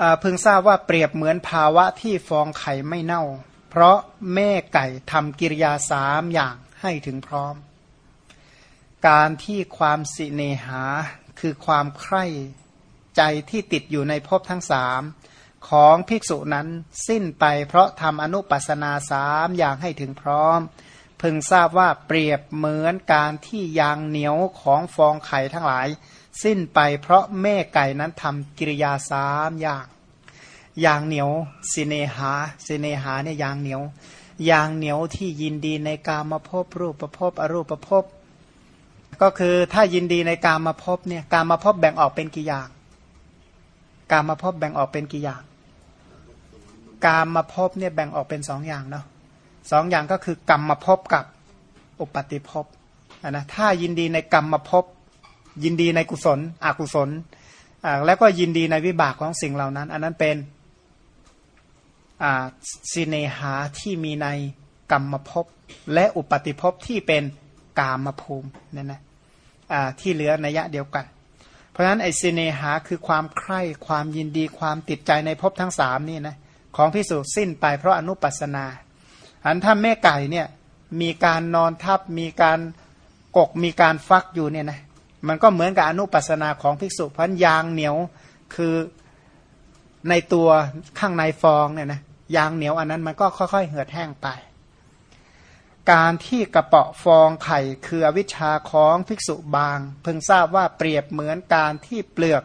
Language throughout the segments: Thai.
เอ่อพึงทราบว่าเปรียบเหมือนภาวะที่ฟองไข่ไม่เน่า เพราะแม่ไก่ทำกิริยาสามอย่างให้ถึงพร้อม การที่ความสิเนหาคือความใคร่ใจที่ติดอยู่ในภพทั้งสามของภิกษุนั้นสิ้นไปเพราะทำอนุปัสนาสามอย่างให้ถึงพร้อม พึงทราบว่าเปรียบเหมือนการที่ยางเหนียวของฟองไข่ทั้งหลาย สิ้นไปเพราะแม่ไก่นั้นทำกิริยาสามอย่างยางเหนียวสิเนหาสิเนหาเนี่ยยางเหนียวยางเหนียวที่ยินดีในการมาพบรูปประพบอรูปประพบก็คือถ้ายินดีในการมาพบเนี่ยการมาพบแบ่งออกเป็นกี่อย่าง การมาพบแบ่งออกเป็นกี่อย่าง การมาพบเนี่ยแบ่งออกเป็นสองอย่างเนาะสองอย่างก็คือกรรมมาพบกับอุปติภพนะถ้ายินดีในกรรมมาพบ ยินดีในกุศล อกุศลแล้วก็ยินดีในวิบากของสิ่งเหล่านั้น อันนั้นเป็นสิเนหาที่มีในกรรมภพและอุปติภพที่เป็นกามภูมิเนี่ยนะที่เหลือในยยะเดียวกัน เพราะฉะนั้นไอสิเนหาคือความใคร่ความยินดีความติดใจในภพทั้งสามนี่นะของพิสูจน์สิ้นไปเพราะอนุปัสนาอันถ้าแม่ไก่เนี่ยมีการนอนทับมีการกกมีการฟักอยู่เนี่ยนะ มันก็เหมือนกับอนุปัสนาของภิกษุพันยางเหนียวคือในตัวข้างในฟองเนี่ยนะยางเหนียวอันนั้นมันก็ค่อยๆ เหือดแห้งไป การที่กระเปาะฟองไข่คืออวิชาของภิกษุบาง เพิ่งทราบว่าเปรียบเหมือนการที่เปลือก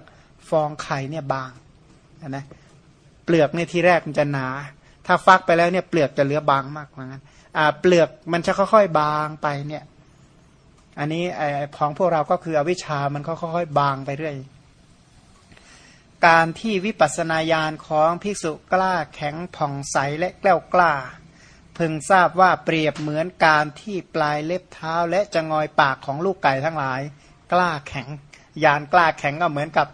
ฟองไข่เนี่ยบางนะเปลือกในที่แรกมันจะหนา ถ้าฟักไปแล้วเนี่ยเปลือกจะเหลือบางมากเหมือนกันเปลือกมันจะค่อยๆ บางไปเนี่ย อันนี้ไอ้ของพวกเราก็คืออวิชามันค่อยๆบางไปเรื่อย การที่วิปัสสนาญาณของภิกษุกล้าแข็งผ่องใสและแกล้วกล้า พึงทราบว่าเปรียบเหมือนการที่ปลายเล็บเท้าและจะงอยปากของลูกไก่ทั้งหลาย กล้าแข็ง ยานกล้าแข็งก็เหมือนกับ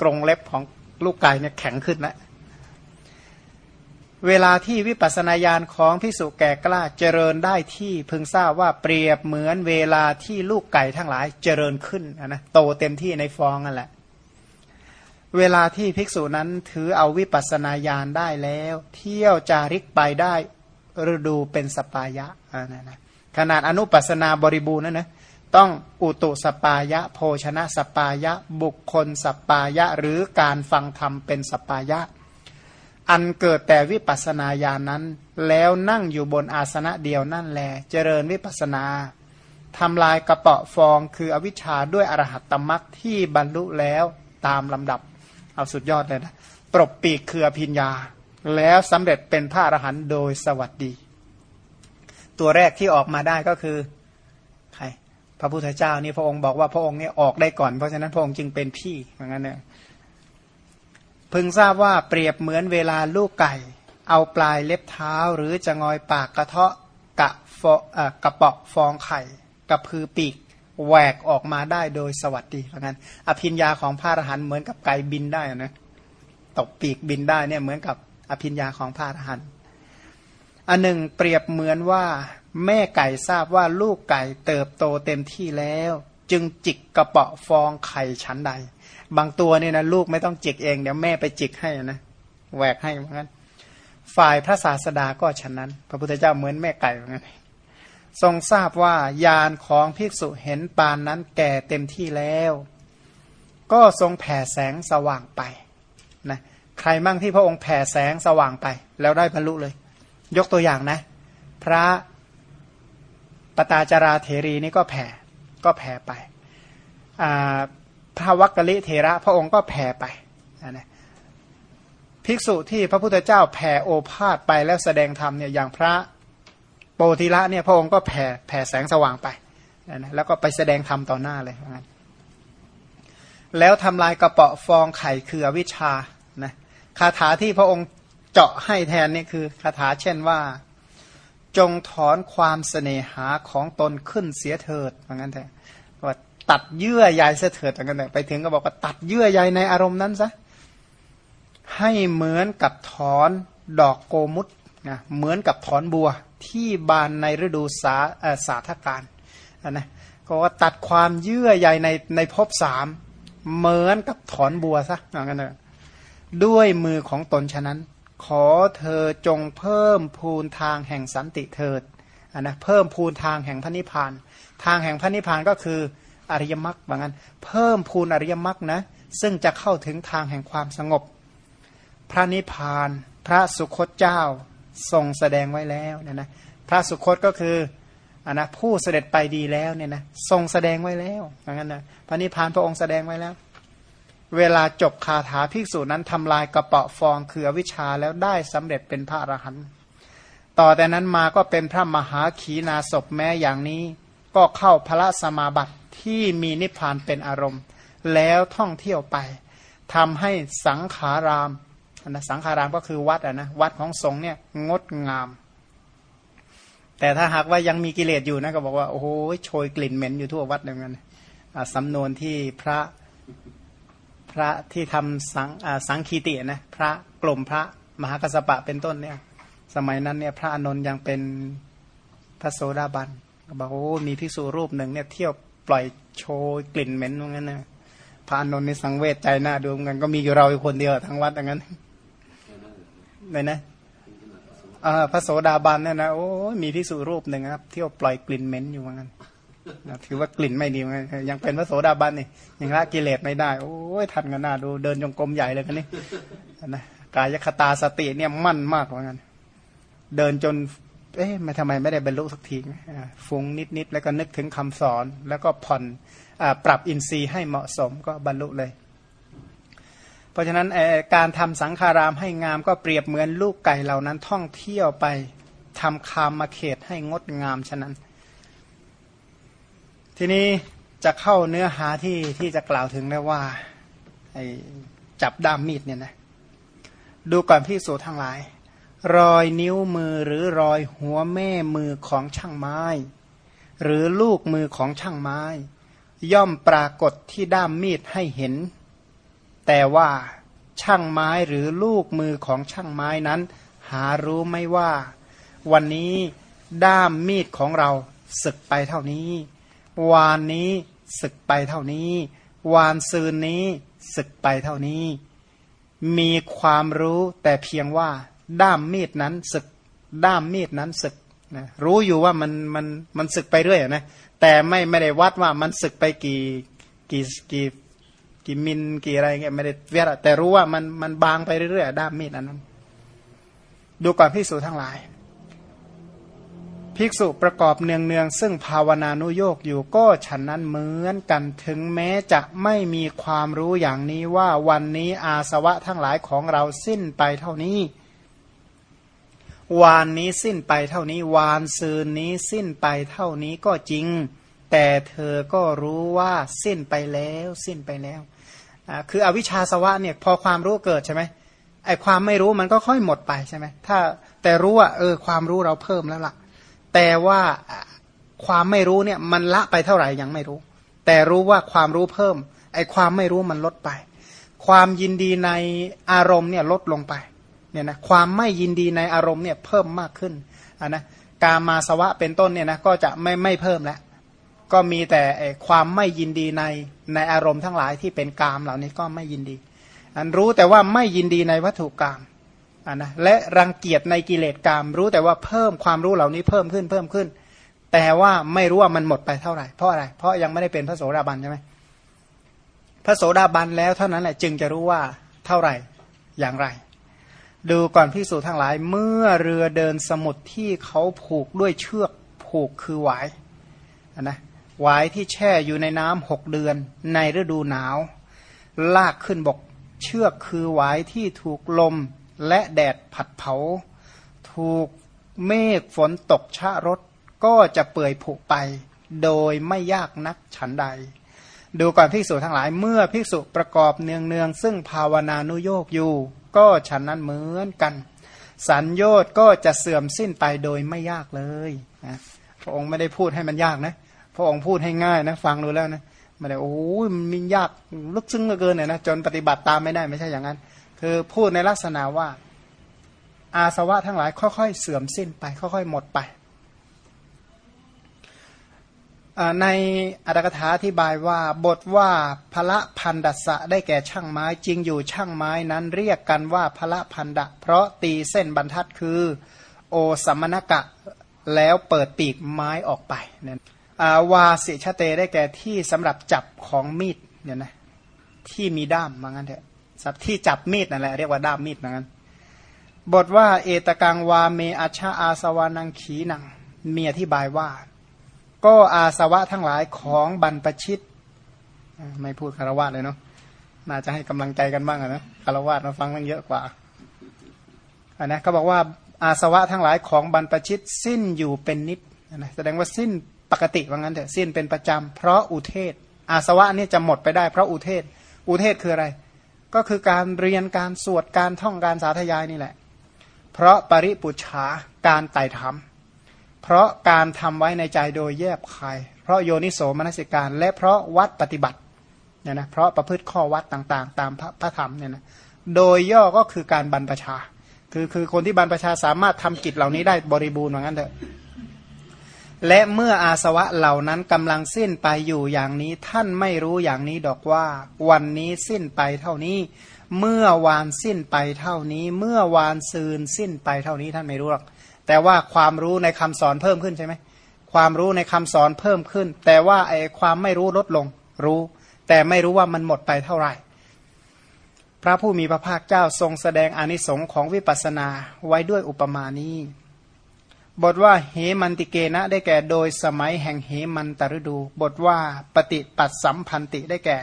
กรงเล็บของลูกไก่เนี่ยแข็งขึ้นนะ เวลาที่วิปัสนาญาณของพิสุแก่กล้าเจริญได้ที่พึงทราบว่าเปรียบเหมือนเวลาที่ลูกไก่ทั้งหลายเจริญขึ้นนะโตเต็มที่ในฟองนั่นแหละ เวลาที่ภิกษุนั้นถือเอาวิปัสนาญาณได้แล้ว เที่ยวจาริกไปได้ฤดูเป็นสปายะนะนะขนาดอนุปัสสนาบริบูรณ์นั่นนะต้องอุตุสัปปายะ โภชนะสัปปายะ บุคคลสัปปายะ หรือการฟังธรรมเป็นสัปปายะ อันเกิดแต่วิปัสสนาญาณนั้น แล้วนั่งอยู่บนอาสนะเดียวนั่นแหลเจริญวิปัสสนาทำลายกระเปาะฟองคืออวิชชาด้วยอรหัตตมรรคที่บรรลุแล้วตามลำดับ เอาสุดยอดเลยนะปรบปีกคืออภิญญา แล้วสำเร็จเป็นพระอรหันต์โดยสวัสดี ตัวแรกที่ออกมาได้ก็คือใครพระพุทธเจ้านี่พระองค์บอกว่าพระองค์เนี่ยออกได้ก่อนเพราะฉะนั้นพระองค์จึงเป็นพี่อย่างนั้นเนี่ย พึงทราบว่าเปรียบเหมือนเวลาลูกไก่ เอาปลายเล็บเท้าหรือจะงอยปากกระเทาะกะฟอกระเปาะฟองไข่กระพือปีกแหวกออกมาได้โดยสวัสดีเพราะงั้น อภิญญาของพระอรหันต์เหมือนกับไก่บินได้นะตกปีกบินได้เนี่ยเหมือนกับอภิญญาของพระอรหันต์อันหนึ่งเปรียบเหมือนว่าแม่ไก่ทราบว่าลูกไก่เติบโตเต็มที่แล้ว จึงจิกกระเปาะฟองไข่ชั้นใด บางตัวเนี่ยนะลูกไม่ต้องจิกเองเดี๋ยวแม่ไปจิกให้นะแหวกให้เหมือนกันฝ่ายพระศาสดาก็ฉะนั้น พระพุทธเจ้าเหมือนแม่ไก่เหมือนกันทรงทราบว่ายานของภิกษุเห็นปานนั้นแก่เต็มที่แล้ว ก็ทรงแผ่แสงสว่างไปนะใครมั่งที่พระองค์แผ่แสงสว่างไป แล้วได้บรรลุเลย ยกตัวอย่างนะ พระปตาจาราเทรีนี่ก็แผ่ก็แผ่ไป พระวักกะลิเทระ พระองค์ก็แผ่ไปนะภิกษุที่พระพุทธเจ้าแผ่โอภาษไปแล้วแสดงธรรมเนี่ยอย่างพระโปธิละเนี่ยพระองค์ก็แผ่แผ่แสงสว่างไปนะแล้วก็ไปแสดงธรรมต่อหน้าเลยงั้นแล้วทำลายกระเปาะฟองไข่คือวิชานะคาถาที่พระองค์เจาะให้แทนนี่คือคาถาเช่นว่า จงถอนความเสน่หาของตนขึ้นเสียเถิดว่างั้นแท้ว่ ตัดเยื่อใยเสียเถิดว่างั้นแท้ไปถึงก็บอกว่าตัดเยื่อใยในอารมณ์นั้นซะให้เหมือนกับถอนดอกโกมุตนะเหมือนกับถอนบัวที่บานในฤดูสาสาธการนะก็ว่าตัดความเยื่อใยในในภพสามเหมือนกับถอนบัวซะอย่างนั้นเลยด้วยมือของตนฉะนั้น ขอเธอจงเพิ่มพูนทางแห่งสันติเถิดอันนะเพิ่มพูนทางแห่งพระนิพพาน ทางแห่งพระนิพพานก็คือ อริยมรรคว่างั้น เพิ่มพูนอริยมรรคนะ ซึ่งจะเข้าถึงทางแห่งความสงบ พระนิพพานพระสุคตเจ้าทรงแสดงไว้แล้วเนี่ยนะพระสุคตก็คืออันนะผู้เสด็จไปดีแล้วเนี่ยนะทรงแสดงไว้แล้วว่างั้นนะพระนิพพานพระองค์แสดงไว้แล้ว เวลาจบคาถาภิกษุนั้นทำลายกระเปาะฟองคืออวิชาแล้วได้สำเร็จเป็นพระอรหันต์ต่อแต่นั้นมาก็เป็นพระมหาขีนาศพแม้อย่างนี้ ก็เข้าพระสมาบัติ ที่มีนิพพานเป็นอารมณ์ แล้วท่องเที่ยวไปทำให้สังขารามนะสังขารามก็คือวัดอะนะวัดของสงฆ์เนี่ยงดงาม แต่ถ้าหากว่ายังมีกิเลสอยู่นะก็บอกว่าโอ้โหโชยกลิ่นเหม็นอยู่ทั่ววัดอย่างนั้นสำนวนที่พระพระที่ทำสังสังคีตินะพระกลุ่มพระมหากัสปะเป็นต้นเนี่ย สมัยนั้นเนี่ยพระอนนท์ยังเป็นพระโสดาบันก็บอกโอ้มีภิกษุรูปหนึ่งเนี่ยเที่ยว ปล่อยโชยกลิ่นเหม็นตรงนั้นนะพระนนท์ในสังเวชใจหน้าดูเหมือนกันก็มีอยู่เราอยู่คนเดียวทั้งวัดอย่างนั้นเลยนะพระโสดาบันเนี่ยนะโอ้มีภิกษุรูปหนึ่งครับเที่ยวปล่อยกลิ่นเหม็นอยู่เหมือนกันถือว่ากลิ่นไม่ดีมือนกันยังเป็นพระโสดาบันนี่ยังละกิเลสไม่ได้ โอ้ยทันกันหน้าดูเดินจงกรมใหญ่เลยกันนี่นะกายคตาสติเนี่ยมั่นมากเหมือนกันเดินจน เอ๊ะมาทำไมไม่ได้บรรลุสักทีฟุ้งนิดๆแล้วก็นึกถึงคำสอน แล้วก็ผ่อนอปรับอินทรีย์ให้เหมาะสมก็บรรลุเลย เพราะฉะนั้นการทำสังขารามให้งามก็เปรียบเหมือนลูกไก่เหล่านั้นท่องเที่ยวไปทำคามมาเขตให้งดงามฉะนั้น ทีนี้จะเข้าเนื้อหาที่ที่จะกล่าวถึงได้ว่าจับด้ามมีดเนี่ยนะดูก่อนพี่สูทั้งหลาย รอยนิ้วมือหรือรอยหัวแม่มือของช่างไม้ หรือลูกมือของช่างไม้ ย่อมปรากฏที่ด้ามมีดให้เห็น แต่ว่าช่างไม้หรือลูกมือของช่างไม้นั้น หารู้ไม่ว่า วันนี้ด้ามมีดของเราศึกไปเท่านี้ วานนี้ศึกไปเท่านี้ วานซืนนี้ศึกไปเท่านี้ มีความรู้แต่เพียงว่า ด้ามมีดนั้นศึก ด้ามมีดนั้นศึกนะรู้อยู่ว่ามันมันมันศึกไปเรื่อยนะแต่ไม่ไม่ได้วัดว่ามันศึกไปกี่กี่กี่กี่มิลกี่อะไรเงี้ยไม่ได้เวียแต่รู้ว่ามันมันบางไปเรื่อยๆด้ามมีดนั้น ดูก่อนพิสูจทั้งหลาย ภิกษุประกอบเนืองเนืองซึ่งภาวนานุโยกอยู่ก็ฉันนั้นเหมือนกันถึงแม้จะไม่มีความรู้อย่างนี้ว่าวันนี้อาสวะทั้งหลายของเราสิ้นไปเท่านี้ วานนี้สิ้นไปเท่านี้วานซืนนี้สิ้นไปเท่านี้ก็จริง แต่เธอก็รู้ว่าสิ้นไปแล้วสิ้นไปแล้วคืออวิชชาสวะเนี่ยพอความรู้เกิดใช่ไหมไอความไม่รู้มันก็ค่อยหมดไปใช่ไหมถ้าแต่รู้ว่าเออความรู้เราเพิ่มแล้วล่ะ แต่ว่าความไม่รู้เนี่ยมันละไปเท่าไหร่ยังไม่รู้ แต่รู้ว่าความรู้เพิ่มไอความไม่รู้มันลดไป ความยินดีในอารมณ์เนี่ยลดลงไป เนี่ยนะความไม่ยินดีในอารมณ์เนี่ยเพิ่มมากขึ้นอ่านะกามาสวะเป็นต้นเนี่ยนะก็จะไม่ไม่เพิ่มแล้วก็มีแต่ความไม่ยินดีในในอารมณ์ทั้งหลายที่เป็นกามเหล่านี้ก็ไม่ยินดี อันรู้แต่ว่าไม่ยินดีในวัตถุกรรมอ่านะและรังเกียจในกิเลสกรรมรู้แต่ว่าเพิ่มความรู้เหล่านี้เพิ่มขึ้นเพิ่มขึ้น แต่ว่าไม่รู้ว่ามันหมดไปเท่าไหร่เพราะอะไร เพราะยังไม่ได้เป็นพระโสดาบันใช่ไหมพระโสดาบันแล้วเท่านั้นแหละจึงจะรู้ว่าเท่าไหร่อย่างไร ดูก่อนพิสูจทั้งหลาย เมื่อเรือเดินสมุทรที่เขาผูกด้วยเชือกผูกคือหวายนะหวายที่แช่อยู่ในน้ำหกเดือน ในฤดูหนาว ลากขึ้นบกเชือกคือหวายที่ถูกลมและแดดผัดเผา ถูกเมฆฝนตกชะรถก็จะเปื่อยผุไป โดยไม่ยากนักฉันใด ดูก่อนภิกษุทั้งหลายเมื่อภิกษุประกอบเนืองเนืองซึ่งภาวนานุโยกอยู่ ก็ฉันนั้นเหมือนกัน สัญโยชน์ก็จะเสื่อมสิ้นไปโดยไม่ยากเลยนะพระองค์ไม่ได้พูดให้มันยากนะ พระองค์พูดให้ง่ายนะ ฟังดูแล้วนะไม่ได้โอ้ยมันยากลึกซึ้งเหลือเกินเนี่ยนะจนปฏิบัติตามไม่ได้ไม่ใช่อย่างนั้น คือพูดในลักษณะว่า อาสวะทั้งหลายค่อยๆ เสื่อมสิ้นไป ค่อยๆ หมดไป ในอัตถกถาอธิบายว่าบทว่าพละพันดัสะได้แก่ช่างไม้จริงอยู่ช่างไม้นั้นเรียกกันว่าพละพันดะ เพราะตีเส้นบรรทัดคือ โอสัมมณกะแล้วเปิดปีกไม้ออกไปเนี่ยวาสิชเตได้แก่ที่สำหรับจับของมีดเนี่ยนะที่มีด้ามมางั้นเถอะสับที่จับมีดนั่นแหละเรียกว่าด้ามมีดมางั้น บทว่าเอตกังวาเมอาชาอาสวานังขีนังมีอธิบายว่า ก็อาสวะทั้งหลายของบรรพชิต ไม่พูดคารวะเลยเนาะน่าจะให้กำลังใจกันบ้างนะคารวะมาฟังมันเยอะกว่าอันนะเขาบอกว่าอาสวะทั้งหลายของบรรพชิต สิ้นอยู่เป็นนิดนะแสดงว่าสิ้นปกติว่างั้นเถอะสิ้นเป็นประจำเพราะอุเทศ อาสวะนี่จะหมดไปได้เพราะอุเทศ อุเทศคืออะไร ก็คือการเรียนการสวดการท่องการสาธยายนี่แหละ เพราะปริปุชาการไต่ถาม เพราะการทำไว้ในใจโดยแยบคาย เพราะโยนิโสมนสิการ และเพราะวัดปฏิบัติเนี่ยนะเพราะประพฤติข้อวัดต่างๆ ตามพระพระธรรมเนี่ยนะโดยย่อก็คือการบรรพชา คือคือคนที่บรรพชาสามารถทำกิจเหล่านี้ได้บริบูรณ์เหมือนกันเถอะและเมื่ออาสวะเหล่านั้นกำลังสิ้นไปอยู่อย่างนี้ท่านไม่รู้อย่างนี้ดอกว่าวันนี้สิ้นไปเท่านี้ เมื่อวานสิ้นไปเท่านี้ เมื่อวานซืนสิ้นไปเท่านี้ท่านไม่รู้หรอก แต่ว่าความรู้ในคำสอนเพิ่มขึ้นใช่ไหมความรู้ในคำสอนเพิ่มขึ้น แต่ว่าไอ้ความไม่รู้ลดลงรู้ แต่ไม่รู้ว่ามันหมดไปเท่าไหร่ พระผู้มีพระภาคเจ้าทรงแสดงอนิสงค์ของวิปัสสนาไว้ด้วยอุปมานี้ บทว่าเหมันติเกนะได้แก่โดยสมัยแห่งเหมันตรดู บทว่าปฏิปัสสัมพันติได้แก่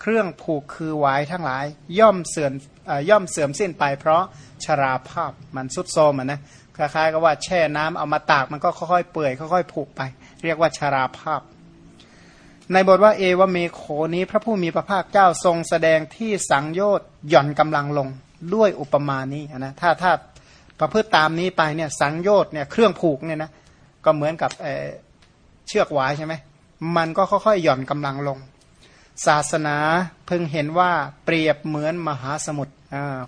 เครื่องผูกคือหวายทั้งหลาย ย่อมเสื่อมย่อมเสื่อมสิ้นไปเพราะชราภาพมันสุดโทมนะ คล้ายๆกับว่าแช่น้ำเอามาตากมันก็ค่อยๆเปื่อยค่อยๆผุไป เรียกว่าชาราภาพ ในบทว่าเอวเมโขนี้พระผู้มีพระภาคเจ้าทรงแสดงที่สังโยชน์หย่อนกำลังลงด้วยอุปมานี้นะถ้าถ้าประพฤติตามนี้ไปเนี่ยสังโยชน์เนี่ยเครื่องผูกเนี่ยนะก็เหมือนกับเเชือกหวายใช่ไหมมันก็ค่อยๆหย่อนกำลังลง ศาสนาเพิ่งเห็นว่าเปรียบเหมือนมหาสมุทร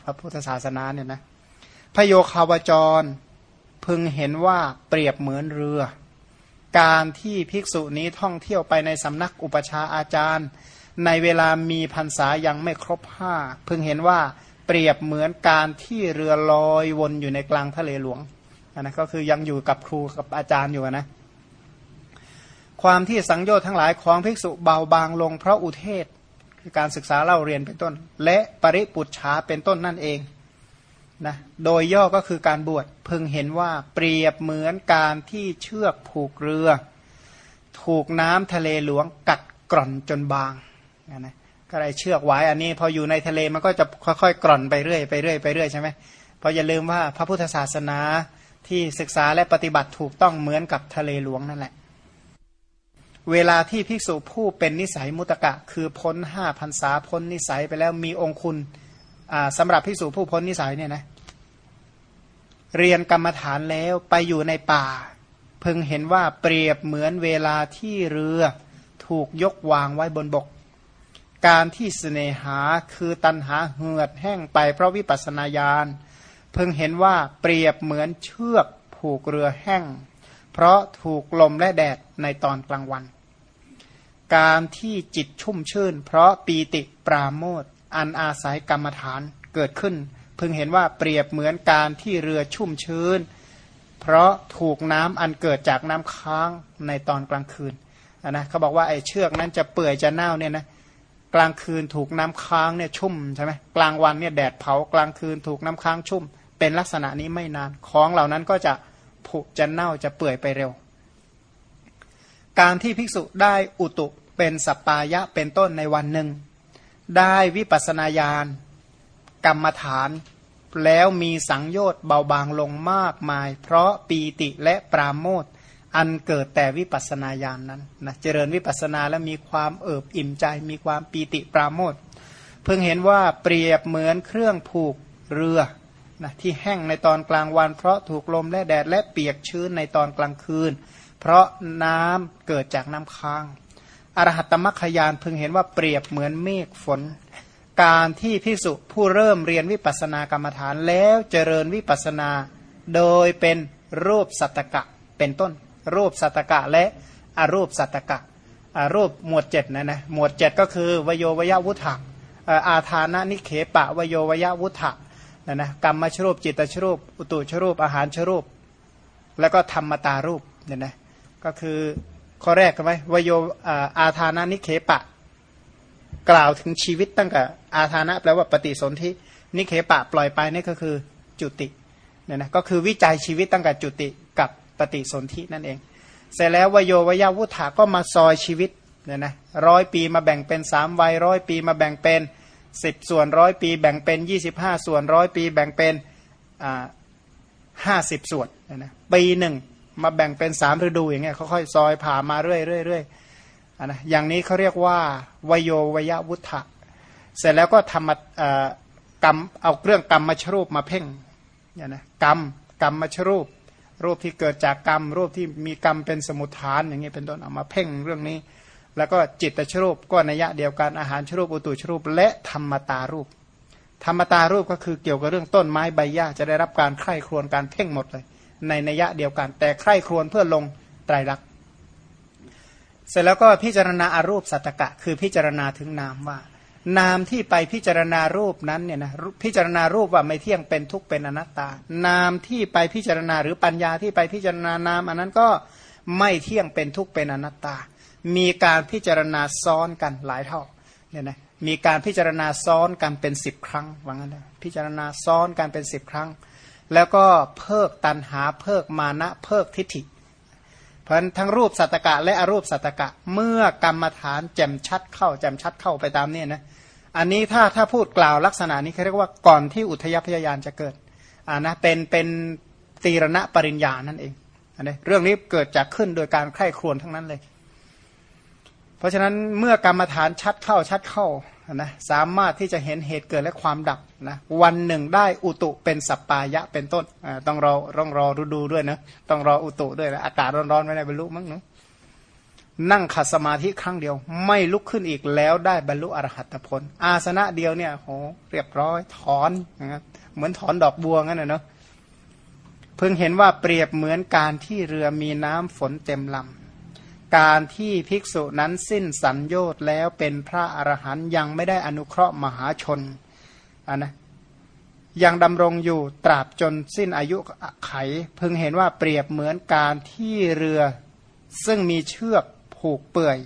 พระพุทธศาสนาเนี่ยนะพโยคาวจร พึงเห็นว่าเปรียบเหมือนเรือ การที่ภิกษุนี้ท่องเที่ยวไปในสำนักอุปชาอาจารย์ ในเวลามีพรรษายังไม่ครบห้าพึงเห็นว่าเปรียบเหมือนการที่เรือลอยวนอยู่ในกลางทะเลหลวงนนะก็คือยังอยู่กับครูกับอาจารย์อยู่นะ ความที่สังโยชน์ทั้งหลายของภิกษุเบาบางลงเพราะอุเทศ คือการศึกษาเล่าเรียนเป็นต้น และปริปุจฉาเป็นต้นนั่นเอง นะโดยย่อก็คือการบวชพึงเห็นว่าเปรียบเหมือนการที่เชือกผูกเรือ ถูกน้ำทะเลหลวงกัดกร่อนจนบางนะก็ได้เชือกไว้อันนี้ พออยู่ในทะเลมันก็จะค่อยๆกร่อนไปเรื่อยไปเรื่อยไปเรื่อยใช่ไหมเพราะอย่าลืมว่าพระพุทธศาสนาที่ศึกษาและปฏิบัติถูกต้องเหมือนกับทะเลหลวงนั่นแหละ เวลาที่ภิกษุผู้เป็นนิสัยมุตกะ คือพ้นห้าพันษาพ้นนิสัยไปแล้วมีองคุณ สำหรับภิกษุผู้พ้นนิสัยเนี่ยนะเรียนกรรมฐานแล้วไปอยู่ในป่า พึงเห็นว่าเปรียบเหมือนเวลาที่เรือถูกยกวางไว้บนบก การที่สเสนหาคือตันหาเหือดแห้งไปเพราะวิปัสนาญาณพึงเห็นว่าเปรียบเหมือนเชือกผูกเรือแห้ง เพราะถูกลมและแดดในตอนกลางวัน การที่จิตชุ่มชื่น เพราะปีติปราโมท อันอาศัยกรรมฐานเกิดขึ้น พึงเห็นว่าเปรียบเหมือนการที่เรือชุ่มชื้น เพราะถูกน้ำอันเกิดจากน้ำค้างในตอนกลางคืนนะเขาบอกว่าไอ้เชือกนั้นจะเปื่อยจะเน่าเนี่ยนะกลางคืนถูกน้ำค้างเนี่ยชุ่มใช่ไหมกลางวันเนี่ยแดดเผากลางคืนถูกน้ำค้างชุ่ม เป็นลักษณะนี้ไม่นานของเหล่านั้นก็จะผุจะเน่าจะเปื่อยไปเร็ว การที่ภิกษุได้อุตุเป็นสปปายะเป็นต้นในวันหนึ่ง ได้วิปัสนาญาณกรรมฐาน แล้วมีสังโยชน์เบาบางลงมากมาย เพราะปีติและปราโมทอันเกิดแต่วิปัสนาญาณนนั้นนะเจริญวิปัสนาแล้วมีความเอิบอิ่มใจ มีความปีติปราโมทเพิ่งเห็นว่าเปรียบเหมือนเครื่องผูกเรือนะที่แห้งในตอนกลางวัน เพราะถูกลมและแดดและเปียกชื้นในตอนกลางคืน เพราะน้ำเกิดจากน้ำค้าง อรหัตตมัคคยานพึงเห็นว่าเปรียบเหมือนเมฆฝน การที่พิสุผู้เริ่มเรียนวิปัสสนากรรมฐานแล้วเจริญวิปัสสนา โดยเป็นรูปสัตตกะเป็นต้น รูปสัตตกะและอรูปสัตตกะอรูปหมวดเจ็ดนะนะหมวดเจ็ดก็คือวโยวยวุฒะอาทานะนิเขปะวโยวยวุฒะนะนะกรรมชรูปจิตชรูป อุตุชรูปอาหารชรูป แล้วก็ธรรมตารูปเนี่ยนะก็คือ ข้อแรกกันไหมวโยอาทานะนิเคปะ กล่าวถึงชีวิตตั้งแต่อาทานะแปลว่าปฏิสนธินิเคปะปล่อยไปนี่ก็คือจุติเนี่ยนะก็คือวิจัยชีวิตตั้งแต่จุติกับปฏิสนธินั่นเอง เสร็จแล้ววโยวยาวุฒาก็มาซอยชีวิตเนี่ยนะร้อยปีมาแบ่งเป็นสามวัยร้อยปีมาแบ่งเป็นสิบส่วนร้อยปีแบ่งเป็นยี่สิบห้าส่วนร้อยปีแบ่งเป็นห้าสิบส่วนเนี่ยนะปีหนึ่ง มาแบ่งเป็นสามฤดูอย่างเงี้ยค่อยๆซอยผ่ามาเรื่อยๆรื่อยๆนะอย่างนี้เขาเรียกว่าวโยวยวุฒะเสร็จแล้วก็ทำกรรมเอาเรื่องกรรมมาชรูปมาเพ่งเนี่ยนะกรรมกรรมมาชรูป รูปที่เกิดจากกรรม รูปที่มีกรรมเป็นสมุทฐานอย่างเงี้ยเป็นต้นเอามาเพ่งเรื่องนี้ แล้วก็จิตตชรูปก็นัยยะเดียวกันอาหารชรูปอุตุชรูป และธรรมตารูป ธรรมตารูปก็คือเกี่ยวกับเรื่องต้นไม้ใบหญ้าจะได้รับการไข้ครวนการเพ่งหมดเลย ในนัยยะเดียวกัน แต่ใคร่ครวญเพื่อลงไตรลักษณ์เสร็จแล้วก็พิจารณาอารูปสัตกะ คือพิจารณาถึงนามว่า นามที่ไปพิจารณารูปนั้นเนี่ยนะพิจารณารูปว่าไม่เที่ยงเป็นทุกข์เป็นอนัตตา นามที่ไปพิจารณาหรือปัญญาที่ไปพิจารณานาม อันนั้นก็ไม่เที่ยงเป็นทุกข์เป็นอนัตตา มีการพิจารณาซ้อนกันหลายเท่าเนี่ยนะมีการพิจารณาซ้อนกันเป็นสิบครั้งว่างั้นนะพิจารณาซ้อนกันเป็นสิบครั้ง แล้วก็เพิกตันหาเพิกมานะเพิกทิฏฐิ เพราะทั้งรูปสัตกะ และอรูปสัตกะ เมื่อกรรมฐานแจ่มชัดเข้าแจ่มชัดเข้าไปตามนี้นะอันนี้ถ้าถ้าพูดกล่าวลักษณะนี้เขาเรียกว่าก่อนที่อุทยพยายานจะเกิดอ่านะเป็นเป็นตีรณะปริญญานั่นเองอันนี้เรื่องนี้เกิดจากขึ้นโดยการไข้ครวนทั้งนั้นเลย เพราะฉะนั้นเมื่อกรรมฐานชัดเข้าชัดเข้า นะสามารถที่จะเห็นเหตุเกิดและความดับนะวันหนึ่งได้อุตุเป็นสัปปายะเป็นต้นต้องรอต้องรอดูดูด้วยนะต้องรออุตุด้วยนะอากาศร้อนๆไม่ได้บรรลุมั้งเนาะนั่งขัดสมาธิครั้งเดียว ไม่ลุกขึ้นอีกแล้วได้บรรลุอรหัตผล อาสนะเดียวเนี่ยโหเรียบร้อยถอนนะเหมือนถอนดอกบัวงั้นนะเนาะเพิ่งเห็นว่าเปรียบเหมือนการที่เรือมีน้ำฝนเต็มลำ การที่ภิกษุนั้นสิ้นสัญญชน์แล้วเป็นพระอรหันต์ยังไม่ได้อนุเคราะห์มหาชนนนะยังดำรงอยู่ตราบจนสิ้นอายุไข พึงเห็นว่าเปรียบเหมือนการที่เรือ ซึ่งมีเชือกผูกเปื่อย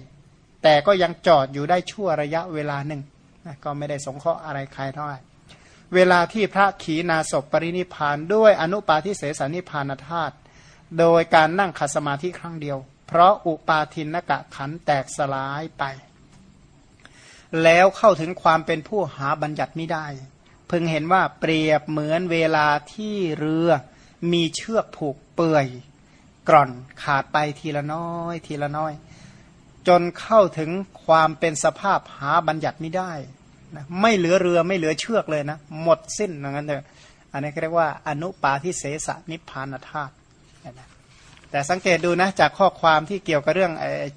แต่ก็ยังจอดอยู่ได้ชั่วระยะเวลาหนึ่งก็ไม่ได้สงเคราะห์อะไรใครเท่าไหร่เวลาที่พระขีณาสพปรินิพานด้วยอนุปาทิเสสนิพานธาตุโดยการนั่งขัดสมาธิครั้งเดียว เพราะอุปาทินกะขันแตกสลายไป แล้วเข้าถึงความเป็นผู้หาบัญญัติไม่ได้พึงเห็นว่าเปรียบเหมือนเวลาที่เรือมีเชือกผูกเปื่อยกร่อนขาดไปทีละน้อย ทีละน้อย จนเข้าถึงความเป็นสภาพหาบัญญัติไม่ได้นะไม่เหลือเรือไม่เหลือเชือกเลยนะ หมดสิ้นอย่างนั้นเลยอันนี้เรียกว่าอนุปาทิเสสนิพานธาตุ แต่สังเกตดูนะจากข้อความที่เกี่ยวกับเรื่อง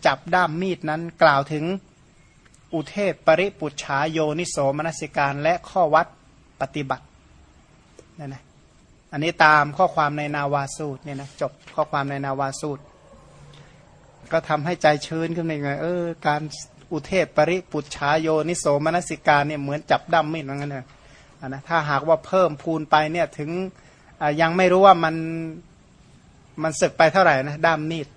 จับด้ามมีดนั้นกล่าวถึงอุเทศปริปุชาโยนิโสมนสิการและข้อวัดปฏิบัตินี่นะอันนี้ตามข้อความในนาวาสูตรเนี่ยนะจบข้อความในนาวาสูตร ก็ทำให้ใจชื้นขึ้นในไงเออการอุเทศปริปุชาโยนิโสมนสิการเนี่ยเหมือนจับด้ามมีดเหมือนกันเลยนะถ้าหากว่าเพิ่มพูนไปเนี่ยถึงยังไม่รู้ว่ามัน มันสึกไปเท่าไหร่นะด้ามมีด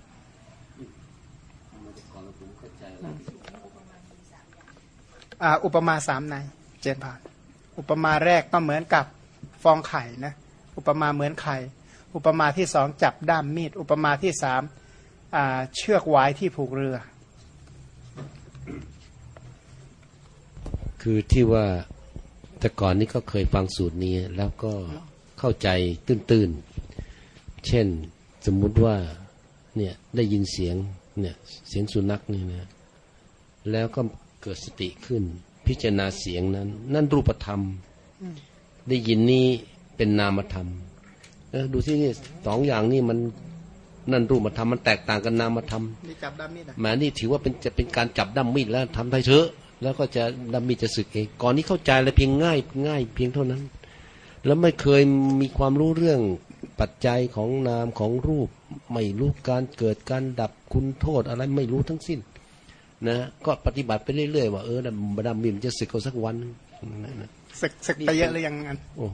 อุปมาสามในเจนผ่าน อุปมาแรกก็เหมือนกับฟองไข่นะอุปมาเหมือนไข่ อุปมาที่สองจับด้ามมีด อุปมาที่สามเชือกไว้ที่ผูกเรือ คือที่ว่าแต่ก่อนนี้ก็เคยฟังสูตรนี้ แล้วก็เข้าใจตื้นๆ เช่น สมมุติว่าเนี่ยได้ยินเสียงเนี่ยเสียงสุนัขนี่นะแล้วก็เกิดสติขึ้น พิจารณาเสียงนั้น นั่นรูปธรรม ได้ยินนี้เป็นนามธรรมแล้วดูที่นี่สองอย่างนี่มันนั่นรูปธรรมมันแตกต่างกันนามธรรมนี่จับด้ามมีดแมานี่ถือว่าเป็นจะเป็นการจับด้ามมีดแล้วทำได้เถอะ แล้วก็จะด้ามมีดจะสึกเองก่อนนี้เข้าใจเลยเพียงง่ายง่าย เพียงเท่านั้น แล้วไม่เคยมีความรู้เรื่อง ปัจจัยของนามของรูป ไม่รู้การเกิดการดับคุณโทษอะไรไม่รู้ทั้งสิ้นนะก็ปฏิบัติไปเรื่อยๆว่าเออดำดำมิมจะสึกเอาสักวันนะนะศึกศึกไปเยอะหรือยังงั้นโอ้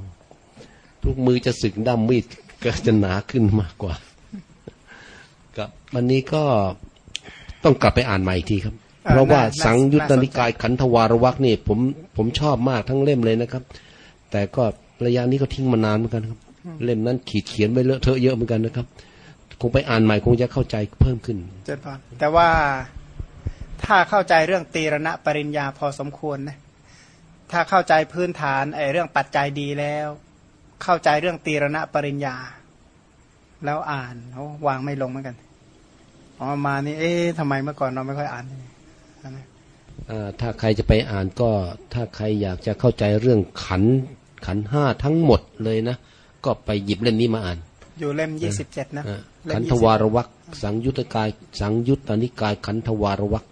ทุกมือจะสึกดำมีดก็จะหนาขึ้นมากกว่ากับวันนี้ก็ต้องกลับไปอ่านใหม่อีกทีครับ เพราะว่าสังยุตตนิกายขันธวารวักนี่ผมผมชอบมากทั้งเล่มเลยนะครับ แต่ก็ระยะนี้ก็ทิ้งมานานเหมือนกันครับ เล่มนั้นขีดเขียนไว้เลอะเทอะเยอะเหมือนกันนะครับ คงไปอ่านใหม่คงจะเข้าใจเพิ่มขึ้นเจนพรแต่ว่าถ้าเข้าใจเรื่องตีรณะปริญญาพอสมควรนะถ้าเข้าใจพื้นฐานไอ้เรื่องปัจจัยดีแล้ว เข้าใจเรื่องตีรณะปริญญา แล้วอ่านเขาวางไม่ลงเหมือนกันอ๋อมานี่เอ๊ะทำไมเมื่อก่อนเราไม่ค่อยอ่านเลยนะอ่าถ้าใครจะไปอ่านก็ถ้าใครอยากจะเข้าใจเรื่องขันขันห้าทั้งหมดเลยนะ ก็ไปหยิบเล่มนี้มาอ่าน อยู่เล่มยี่สิบเจ็ดนะอ่าเล่มขันธ20วารวักสังยุตกาย สังยุตตนิกายขันธวารวัก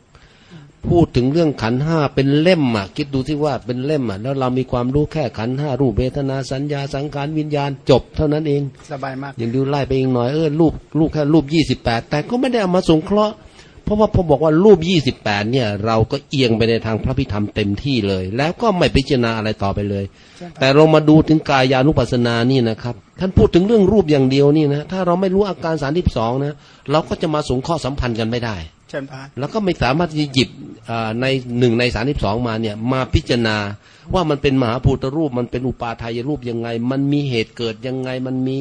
พูดถึงเรื่องขันห้าเป็นเล่มอะคิดดูที่ว่าเป็นเล่มอะแล้วเรามีความรู้แค่ขันห้ารูปเวทนาสัญญาสังขารวิญญาณจบเท่านั้นเองสบายมากอย่างดูไล่ไปอีกหน่อยเออรูปรูปแค่รูปยี่สิบแปดแต่ก็ไม่ได้เอามาสงเคราะห์ เพราะว่าพอบอกว่ารูปยี่สิบแปดเนี่ย เราก็เอียงไปในทางพระพิธรรมเต็มที่เลย แล้วก็ไม่พิจารณาอะไรต่อไปเลย แต่เรามาดูถึงกายานุปัสสนานี่นะครับ ท่านพูดถึงเรื่องรูปอย่างเดียวนี่นะถ้าเราไม่รู้อาการสามสองนะเราก็จะมาสงเคราะห์สัมพันธ์กันไม่ได้เชิญพานแล้วก็ไม่สามารถที่จะหยิบอ่าในหนึ่งในสามสิบสองมาเนี่ยมาพิจารณาว่ามันเป็นมหาภูตรูป มันเป็นอุปาทายรูปยังไง มันมีเหตุเกิดยังไงมันมี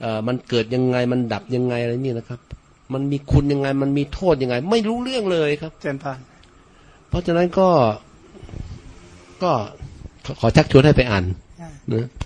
เอ่อมันเกิดยังไงมันดับยังไงอะไรนี่นะครับ มันมีคุณยังไง มันมีโทษยังไง ไม่รู้เรื่องเลยครับเชิญพานเพราะฉะนั้นก็ก็ขอขอชักชวนให้ไปอ่านนะกัน